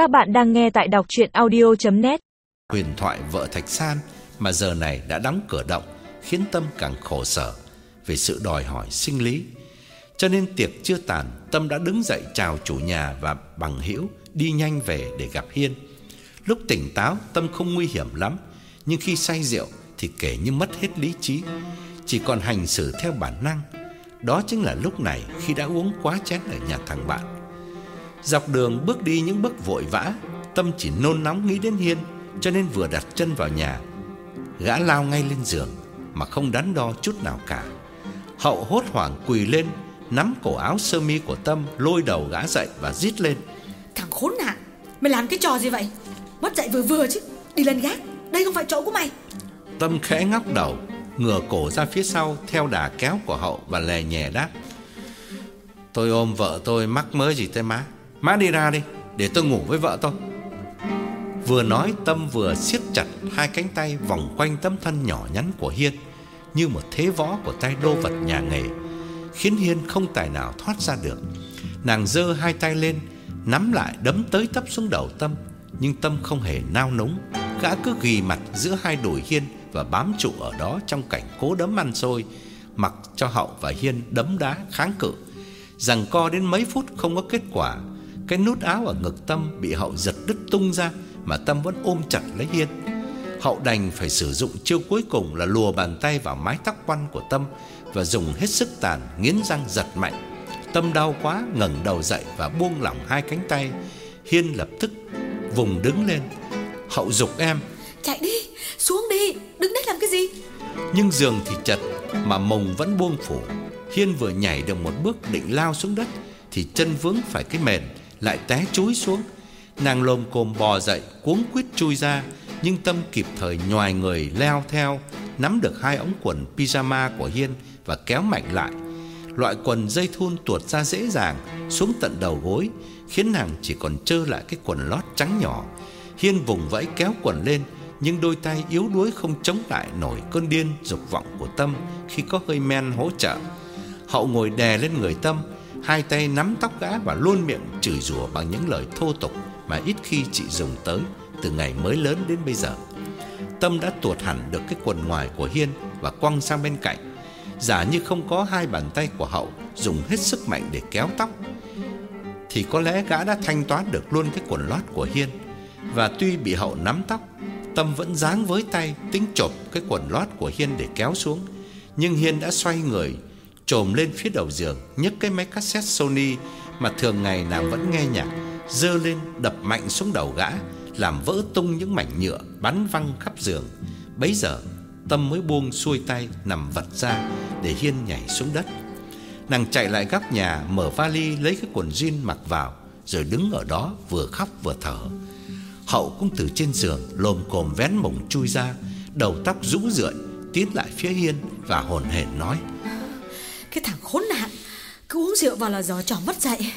Các bạn đang nghe tại đọc chuyện audio.net Huyền thoại vợ Thạch San mà giờ này đã đóng cửa động khiến Tâm càng khổ sở về sự đòi hỏi sinh lý. Cho nên tiệc chưa tàn, Tâm đã đứng dậy chào chủ nhà và bằng hữu đi nhanh về để gặp Hiên. Lúc tỉnh táo, Tâm không nguy hiểm lắm, nhưng khi say rượu thì kể như mất hết lý trí, chỉ còn hành xử theo bản năng. Đó chính là lúc này khi đã uống quá chén ở nhà thằng bạn. Dọc đường bước đi những bước vội vã, Tâm chỉ nôn nóng nghĩ đến Hiên, cho nên vừa đặt chân vào nhà, gã lao ngay lên giường mà không đắn đo chút nào cả. Hậu hốt hoảng quỳ lên, nắm cổ áo sơ mi của Tâm, lôi đầu gã dậy và rít lên. Thằng khốn nạn Mày làm cái trò gì vậy Mất dậy vừa vừa chứ Đi lên gác Đây không phải chỗ của mày Tâm khẽ ngóc đầu, ngửa cổ ra phía sau theo đà kéo của Hậu và lè nhẹ đáp. Tôi ôm vợ tôi mắc mớ gì thế má? Má đi ra đi, để tôi ngủ với vợ tôi. Vừa nói Tâm vừa siết chặt hai cánh tay vòng quanh tấm thân nhỏ nhắn của Hiên như một thế võ của tay đô vật nhà nghề, khiến Hiên không tài nào thoát ra được. Nàng giơ hai tay lên, nắm lại đấm tới tấp xuống đầu Tâm, nhưng Tâm không hề nao núng, gã cứ ghi mặt giữa hai đùi Hiên và bám trụ ở đó trong cảnh cố đấm ăn xôi, mặc cho Hậu và Hiên đấm đá kháng cự. Rằng co đến mấy phút không có kết quả, cái nút áo ở ngực Tâm bị Hậu giật đứt tung ra mà Tâm vẫn ôm chặt lấy Hiên. Hậu đành phải sử dụng chiêu cuối cùng là lùa bàn tay vào mái tóc quăn của Tâm và dùng hết sức tàn nghiến răng giật mạnh. Tâm đau quá ngẩng đầu dậy và buông lỏng hai cánh tay. Hiên lập tức vùng đứng lên. Hậu dục em, Chạy đi Xuống đi Đứng đấy làm cái gì nhưng giường thì chật mà mông vẫn buông phủ. Hiên vừa nhảy được một bước định lao xuống đất thì chân vướng phải cái mền, lại té chúi xuống. Nàng lồm cồm bò dậy, cuống quýt chui ra, nhưng Tâm kịp thời nhoài người leo theo, nắm được hai ống quần pyjama của Hiên và kéo mạnh lại. Loại quần dây thun tuột ra dễ dàng xuống tận đầu gối, khiến nàng chỉ còn trơ lại cái quần lót trắng nhỏ. Hiên vùng vẫy kéo quần lên, nhưng đôi tay yếu đuối không chống lại nổi cơn điên dục vọng của Tâm khi có hơi men hỗ trợ. Hậu ngồi đè lên người Tâm, hai tay nắm tóc gã và luôn miệng chửi rủa bằng những lời thô tục mà ít khi chị dùng tới từ ngày mới lớn đến bây giờ. Tâm đã tuột hẳn được cái quần ngoài của Hiên và quăng sang bên cạnh, giả như không có hai bàn tay của Hậu dùng hết sức mạnh để kéo tóc thì có lẽ gã đã thanh toán được luôn cái quần lót của Hiên. Và tuy bị Hậu nắm tóc, Tâm vẫn giáng với tay tính chộp cái quần lót của Hiên để kéo xuống, nhưng Hiên đã xoay người trồm lên phía đầu giường, nhấc cái máy cassette Sony mà thường ngày nàng vẫn nghe nhạc, giơ lên đập mạnh xuống đầu gã, làm vỡ tung những mảnh nhựa bắn văng khắp giường. Bấy giờ, Tâm mới buông xuôi tay nằm vật ra để Hiên nhảy xuống đất. Nàng chạy lại góc nhà, mở vali lấy cái quần jean mặc vào, rồi đứng ở đó vừa khóc vừa thở. Hậu cũng từ trên giường lồm cồm vén mồng chui ra, đầu tóc rũ rượi, tiến lại phía Hiên và hồn hển nói: cái thằng khốn nạn. Cứ uống rượu vào là giờ trò mất dậy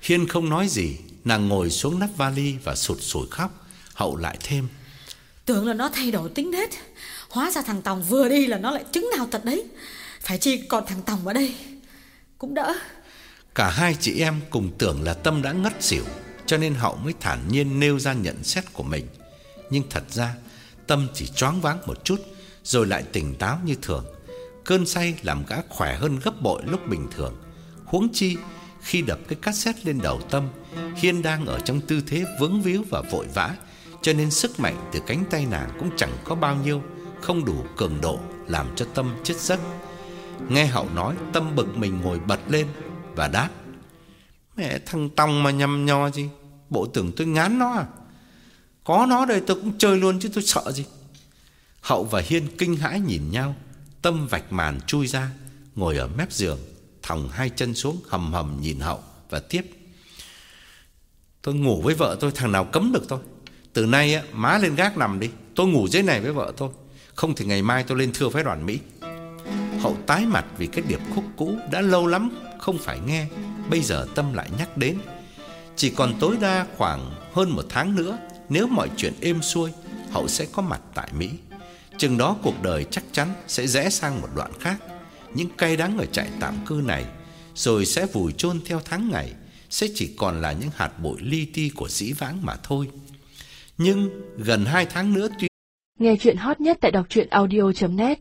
Hiên không nói gì, nàng ngồi xuống nắp vali và sụt sùi khóc. Hậu lại thêm: Tưởng là nó thay đổi tính nết. Hóa ra thằng Tòng vừa đi là nó lại chứng nào thật đấy. Phải chi còn thằng Tòng ở đây. Cũng đỡ. Cả hai chị em cùng tưởng là Tâm đã ngất xỉu, cho nên Hậu mới thản nhiên nêu ra nhận xét của mình. Nhưng thật ra, Tâm chỉ choáng váng một chút rồi lại tỉnh táo như thường. Cơn say làm gã khỏe hơn gấp bội lúc bình thường. Huống chi khi đập cái cassette lên đầu Tâm, Hiên đang ở trong tư thế vướng víu và vội vã, cho nên sức mạnh từ cánh tay nàng cũng chẳng có bao nhiêu, không đủ cường độ làm cho Tâm chết giấc. Nghe Hậu nói, Tâm bực mình ngồi bật lên và đáp: "Mẹ thằng Tòng mà nhầm nho gì, bộ tưởng tôi ngán nó à? Có nó đây tôi cũng chơi luôn chứ tôi sợ gì." Hậu và Hiên kinh hãi nhìn nhau, Tâm vạch màn chui ra, ngồi ở mép giường, thòng hai chân xuống hầm hầm nhìn Hậu và tiếp: "Tôi ngủ với vợ tôi thằng nào cấm được tôi. Từ nay á má lên gác nằm đi, tôi ngủ dưới này với vợ tôi, không thì ngày mai tôi lên thưa phái đoàn Mỹ." Hậu tái mặt vì cái điệp khúc cũ đã lâu lắm không phải nghe, bây giờ Tâm lại nhắc đến. Chỉ còn tối đa khoảng hơn một tháng nữa, nếu mọi chuyện êm xuôi, Hậu sẽ có mặt tại Mỹ. Chừng đó cuộc đời chắc chắn sẽ rẽ sang một đoạn khác. Những cay đắng ở trại tạm cư này rồi sẽ vùi chôn theo tháng ngày, sẽ chỉ còn là những hạt bụi li ti của dĩ vãng mà thôi. Nhưng gần hai tháng nữa tuy Nghe chuyện hot nhất tại đọc truyện audio.net